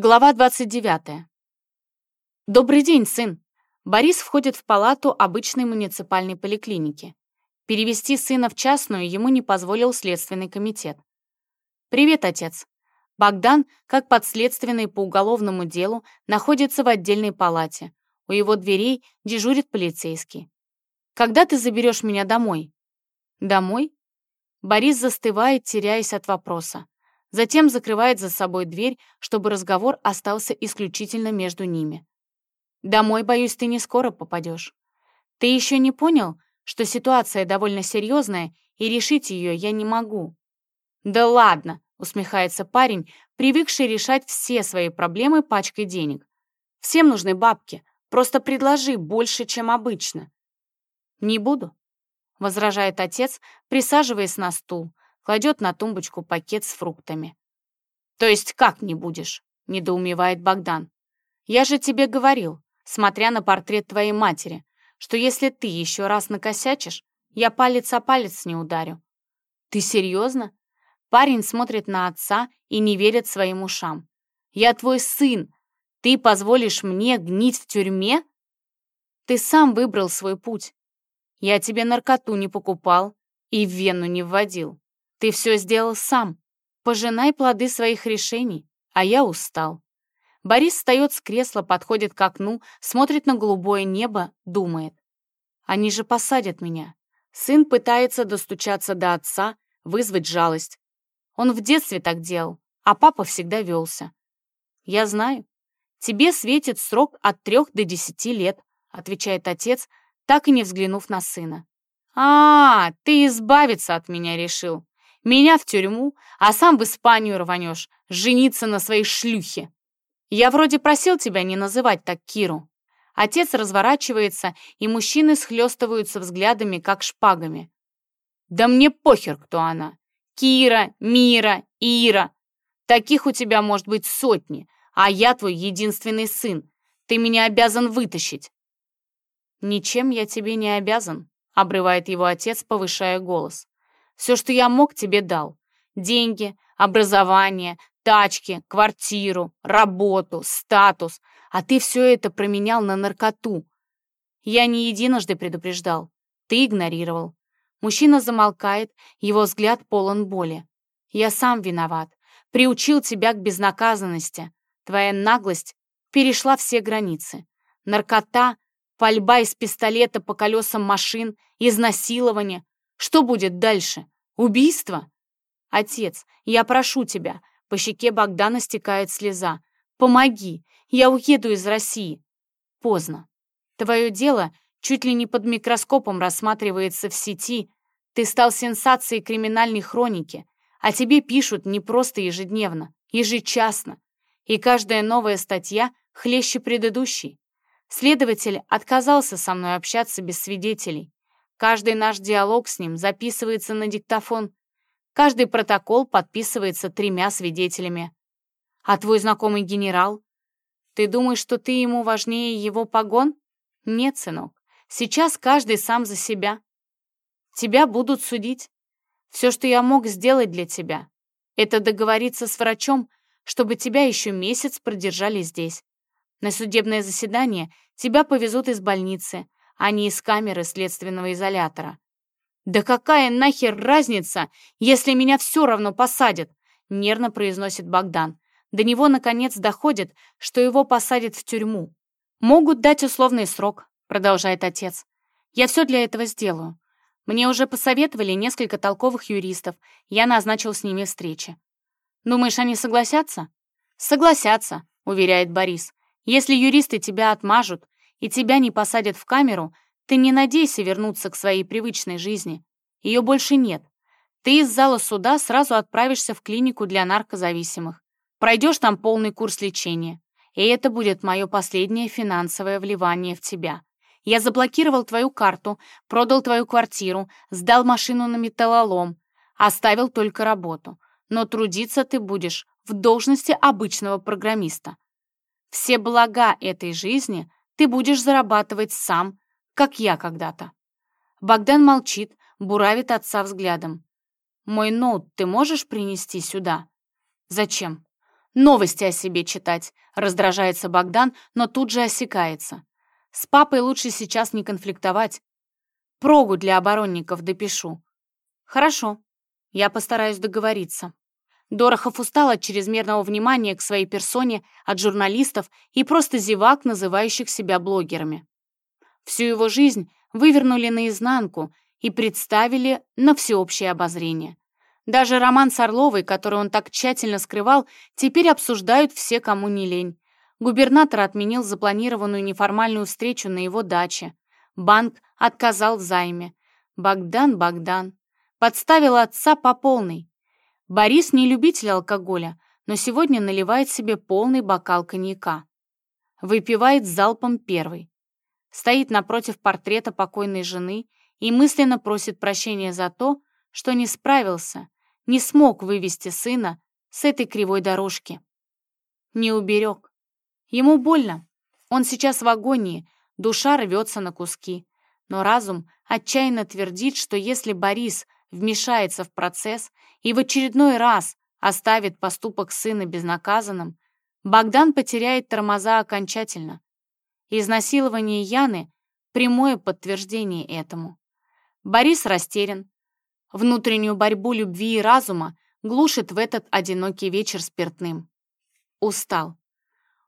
Глава 29. Добрый день, сын. Борис входит в палату обычной муниципальной поликлиники. Перевести сына в частную ему не позволил Следственный комитет. «Привет, отец». Богдан, как подследственный по уголовному делу, находится в отдельной палате. У его дверей дежурит полицейский. «Когда ты заберешь меня домой?» «Домой?» Борис застывает, теряясь от вопроса. Затем закрывает за собой дверь, чтобы разговор остался исключительно между ними. «Домой, боюсь, ты не скоро попадешь. Ты еще не понял, что ситуация довольно серьезная, и решить ее я не могу?» «Да ладно!» — усмехается парень, привыкший решать все свои проблемы пачкой денег. «Всем нужны бабки, просто предложи больше, чем обычно». «Не буду», — возражает отец, присаживаясь на стул, кладет на тумбочку пакет с фруктами. «То есть как не будешь?» — недоумевает Богдан. «Я же тебе говорил, смотря на портрет твоей матери, что если ты еще раз накосячишь, я палец о палец не ударю». «Ты серьезно?» Парень смотрит на отца и не верит своим ушам. «Я твой сын. Ты позволишь мне гнить в тюрьме?» «Ты сам выбрал свой путь. Я тебе наркоту не покупал и в вену не вводил. Ты все сделал сам. Пожинай плоды своих решений, а я устал. Борис встает с кресла, подходит к окну, смотрит на голубое небо, думает. Они же посадят меня. Сын пытается достучаться до отца, вызвать жалость. Он в детстве так делал, а папа всегда велся. Я знаю. Тебе светит срок от трех до десяти лет, отвечает отец, так и не взглянув на сына. «А, ты избавиться от меня решил. Меня в тюрьму, а сам в Испанию рванешь, жениться на своей шлюхе. Я вроде просил тебя не называть так Киру. Отец разворачивается, и мужчины схлестываются взглядами, как шпагами. Да мне похер, кто она. Кира, Мира, Ира. Таких у тебя может быть сотни, а я твой единственный сын. Ты меня обязан вытащить. Ничем я тебе не обязан, обрывает его отец, повышая голос. Все, что я мог, тебе дал. Деньги, образование, тачки, квартиру, работу, статус. А ты все это променял на наркоту. Я не единожды предупреждал. Ты игнорировал. Мужчина замолкает, его взгляд полон боли. Я сам виноват. Приучил тебя к безнаказанности. Твоя наглость перешла все границы. Наркота, пальба из пистолета по колесам машин, изнасилование, что будет дальше? Убийство? Отец, я прошу тебя. По щеке Богдана стекает слеза. Помоги, я уеду из России. Поздно. Твое дело чуть ли не под микроскопом рассматривается в сети. Ты стал сенсацией криминальной хроники, а тебе пишут не просто ежедневно, ежечасно. И каждая новая статья хлеще предыдущей. Следователь отказался со мной общаться без свидетелей. Каждый наш диалог с ним записывается на диктофон. Каждый протокол подписывается тремя свидетелями. А твой знакомый генерал? Ты думаешь, что ты ему важнее его погон? Нет, сынок. Сейчас каждый сам за себя. Тебя будут судить. Все, что я мог сделать для тебя, это договориться с врачом, чтобы тебя еще месяц продержали здесь. На судебное заседание тебя повезут из больницы, а не из камеры следственного изолятора. «Да какая нахер разница, если меня все равно посадят?» нервно произносит Богдан. До него, наконец, доходит, что его посадят в тюрьму. «Могут дать условный срок», продолжает отец. «Я все для этого сделаю. Мне уже посоветовали несколько толковых юристов, я назначил с ними встречи. Думаешь, они согласятся?» «Согласятся», уверяет Борис. «Если юристы тебя отмажут, и тебя не посадят в камеру, ты не надейся вернуться к своей привычной жизни. Ее больше нет. Ты из зала суда сразу отправишься в клинику для наркозависимых. Пройдешь там полный курс лечения. И это будет мое последнее финансовое вливание в тебя. Я заблокировал твою карту, продал твою квартиру, сдал машину на металлолом, оставил только работу. Но трудиться ты будешь в должности обычного программиста. Все блага этой жизни ты будешь зарабатывать сам, как я когда-то». Богдан молчит, буравит отца взглядом. «Мой ноут ты можешь принести сюда?» «Зачем?» Новости о себе читать, раздражается Богдан, но тут же осекается. С папой лучше сейчас не конфликтовать. Прогу для оборонников допишу. Хорошо, я постараюсь договориться. Дорохов устал от чрезмерного внимания к своей персоне, от журналистов и просто зевак, называющих себя блогерами. Всю его жизнь вывернули наизнанку и представили на всеобщее обозрение. Даже роман с Орловой, который он так тщательно скрывал, теперь обсуждают все, кому не лень. Губернатор отменил запланированную неформальную встречу на его даче. Банк отказал в займе. Богдан, Богдан. Подставил отца по полной. Борис не любитель алкоголя, но сегодня наливает себе полный бокал коньяка. Выпивает залпом первый. Стоит напротив портрета покойной жены и мысленно просит прощения за то, что не справился, не смог вывести сына с этой кривой дорожки. Не уберег. Ему больно. Он сейчас в агонии, душа рвется на куски. Но разум отчаянно твердит, что если Борис вмешается в процесс и в очередной раз оставит поступок сына безнаказанным, Богдан потеряет тормоза окончательно. Изнасилование Яны — прямое подтверждение этому. Борис растерян. Внутреннюю борьбу любви и разума глушит в этот одинокий вечер спиртным. Устал.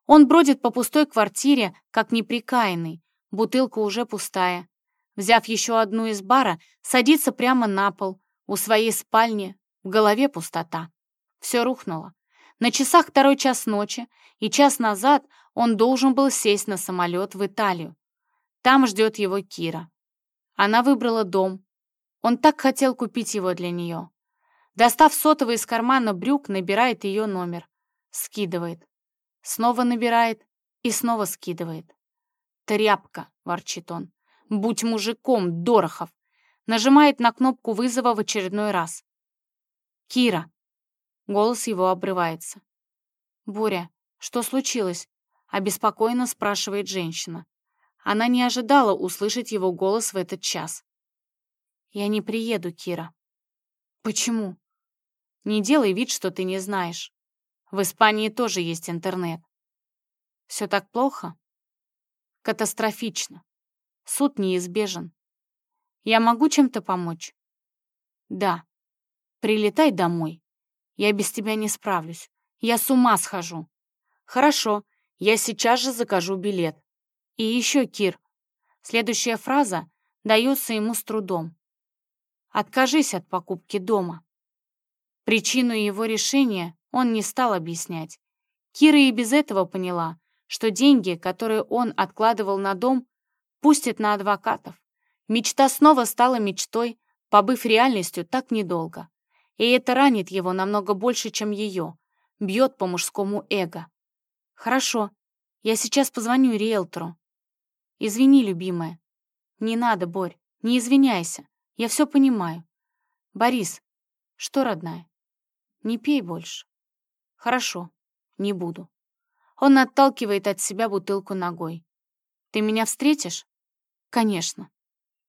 Он бродит по пустой квартире, как неприкаянный, бутылка уже пустая. Взяв еще одну из бара, садится прямо на пол, у своей спальни, в голове пустота. Все рухнуло. На часах второй час ночи, и час назад он должен был сесть на самолет в Италию. Там ждет его Кира. Она выбрала дом. Он так хотел купить его для нее. Достав сотовый из кармана брюк, набирает ее номер. Скидывает. Снова набирает и снова скидывает. «Тряпка!» — ворчит он. Будь мужиком, Дорохов. Нажимает на кнопку вызова в очередной раз. Кира. Голос его обрывается. Боря, что случилось? Обеспокоенно спрашивает женщина. Она не ожидала услышать его голос в этот час. «Я не приеду, Кира». «Почему?» «Не делай вид, что ты не знаешь. В Испании тоже есть интернет». «Все так плохо?» «Катастрофично. Суд неизбежен. Я могу чем-то помочь? Да. Прилетай домой. Я без тебя не справлюсь. Я с ума схожу. Хорошо, я сейчас же закажу билет. И еще, Кир. Следующая фраза дается ему с трудом. Откажись от покупки дома. Причину его решения он не стал объяснять. Кира и без этого поняла, что деньги, которые он откладывал на дом, Пустит на адвокатов. Мечта снова стала мечтой, побыв реальностью так недолго. И это ранит его намного больше, чем ее. Бьет по мужскому эго. Хорошо, я сейчас позвоню риэлтору. Извини, любимая. Не надо, Борь, не извиняйся. Я все понимаю. Борис, что, родная? Не пей больше. Хорошо, не буду. Он отталкивает от себя бутылку ногой. Ты меня встретишь? Конечно.